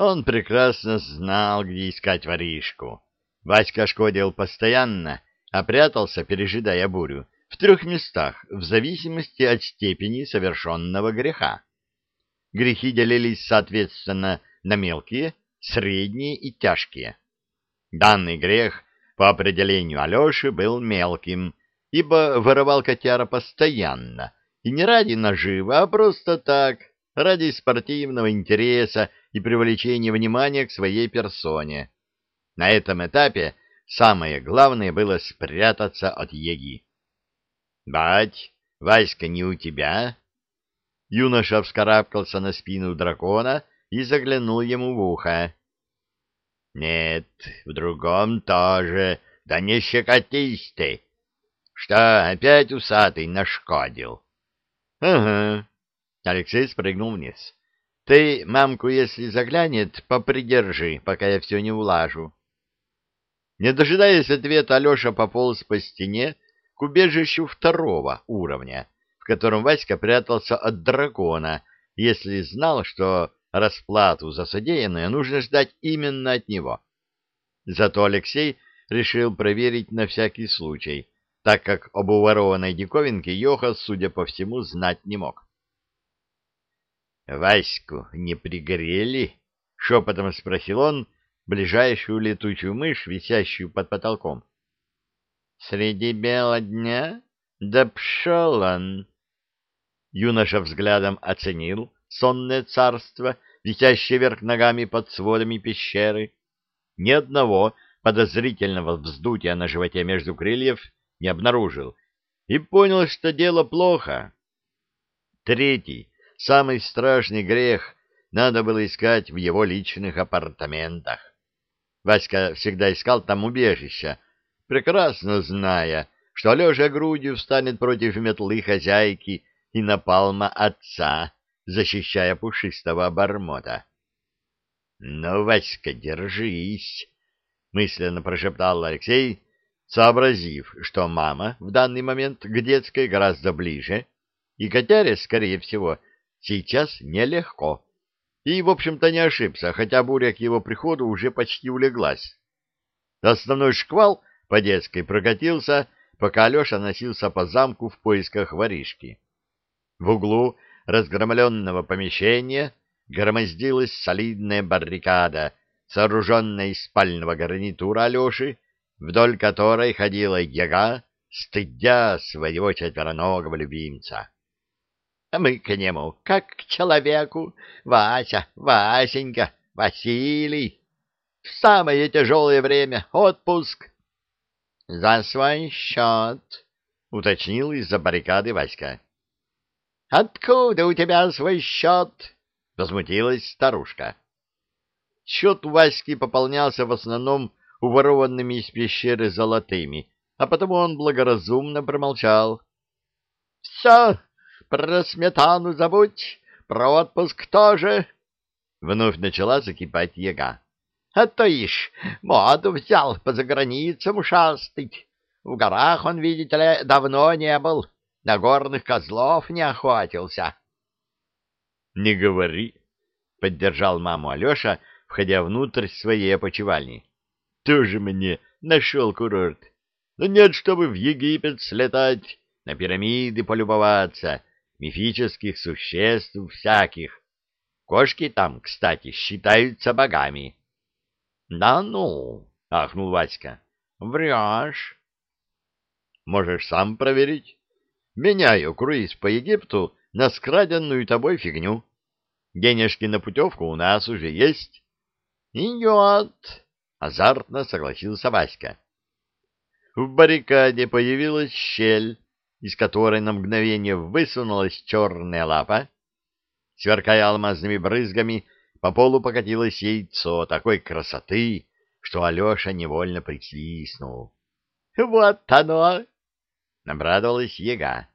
Он прекрасно знал, где искать воришку. Васька шкодил постоянно, а прятался, пережидая бурю, в трех местах, в зависимости от степени совершенного греха. Грехи делились, соответственно, на мелкие, средние и тяжкие. Данный грех, по определению Алеши, был мелким, ибо воровал котяра постоянно, и не ради наживы, а просто так, ради спортивного интереса и привлечения внимания к своей персоне. На этом этапе самое главное было спрятаться от еги. — Бать, Васька не у тебя? Юноша вскарабкался на спину дракона и заглянул ему в ухо. — Нет, в другом тоже, да не щекотись ты. Что, опять усатый нашкодил? — Ага. Алексей спрыгнул вниз. — Ты мамку, если заглянет, попридержи, пока я все не улажу. Не дожидаясь ответа, Алеша пополз по стене к убежищу второго уровня, в котором Васька прятался от дракона, если знал, что расплату за содеянное нужно ждать именно от него. Зато Алексей решил проверить на всякий случай, так как об уворованной диковинке Йоха, судя по всему, знать не мог. «Ваську не пригорели?» — шепотом спросил он ближайшую летучую мышь, висящую под потолком. «Среди бела дня? Да пшел он!» Юноша взглядом оценил сонное царство, висящее вверх ногами под сводами пещеры. Ни одного подозрительного вздутия на животе между крыльев не обнаружил и понял, что дело плохо. Третий, самый страшный грех надо было искать в его личных апартаментах. Васька всегда искал там убежища, прекрасно зная, что, лежа грудью, встанет против метлы хозяйки и напалма отца, защищая пушистого обормота. — Ну, Васька, держись! — мысленно прошептал Алексей, сообразив, что мама в данный момент к детской гораздо ближе, и котяре, скорее всего, сейчас нелегко. И, в общем-то, не ошибся, хотя буря к его приходу уже почти улеглась. Основной шквал по детской прокатился, пока Алеша носился по замку в поисках воришки. В углу разгромленного помещения громоздилась солидная баррикада, сооруженная из спального гарнитура Алеши, вдоль которой ходила яга, стыдя своего четвероногого любимца. А мы к нему, как к человеку, Вася, Васенька, Василий. В самое тяжелое время отпуск. — За свой счет, — уточнил из-за баррикады Васька. — Откуда у тебя свой счет? — возмутилась старушка. Счет у Васьки пополнялся в основном уворованными из пещеры золотыми, а потому он благоразумно промолчал. — Все, про сметану забудь, про отпуск тоже. Вновь начала закипать яга. — А то ишь, моду взял по заграницам ушастыть. В горах он, видите ли, давно не был, на горных козлов не охватился. — Не говори, — поддержал маму Алеша, входя внутрь своей опочивальни. — Тоже мне нашел курорт. Но нет, чтобы в Египет слетать, на пирамиды полюбоваться, мифических существ всяких. Кошки там, кстати, считаются богами. — Да ну, — ахнул Васька, — врешь. — Можешь сам проверить. Меняю круиз по Египту на скраденную тобой фигню. Денежки на путевку у нас уже есть. — Идет, — азартно согласился Васька. В баррикаде появилась щель, из которой на мгновение высунулась черная лапа. Сверкая алмазными брызгами, по полу покатилось яйцо такой красоты, что Алеша невольно присвистнул. — Вот оно! — обрадовалась яга.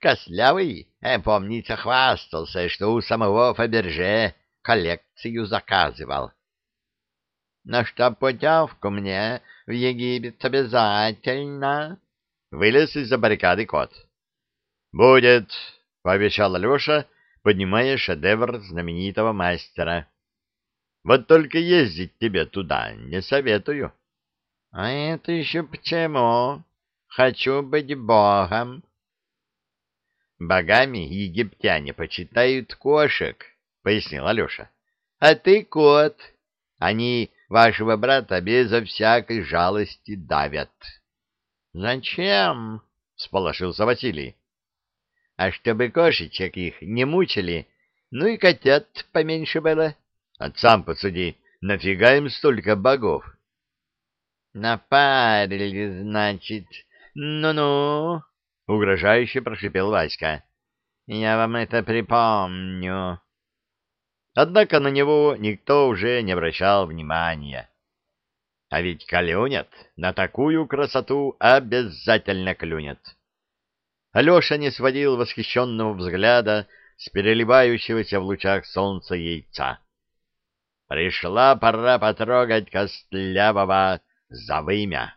Кослявый, э, помнится, хвастался, что у самого Фаберже коллекцию заказывал. — На что путевку мне в Египет обязательно? Вылез из-за баррикады кот. «Будет!» — пообещал Алеша, поднимая шедевр знаменитого мастера. Вот только ездить тебе туда не советую. — А это еще почему? Хочу быть богом. — Богами египтяне почитают кошек, — пояснил Алеша. — А ты кот. Они вашего брата безо всякой жалости давят. — Зачем? — сполошился Василий. — А чтобы кошечек их не мучили, ну и котят поменьше было. Отцам подсуди, нафига им столько богов? — Напарили, значит. Ну-ну, — угрожающе прошипел Васька. — Я вам это припомню. Однако на него никто уже не обращал внимания. А ведь клюнет, на такую красоту обязательно клюнет. Алеша не сводил восхищенного взгляда с переливающегося в лучах солнца яйца. Пришла пора потрогать костлявого за вымя.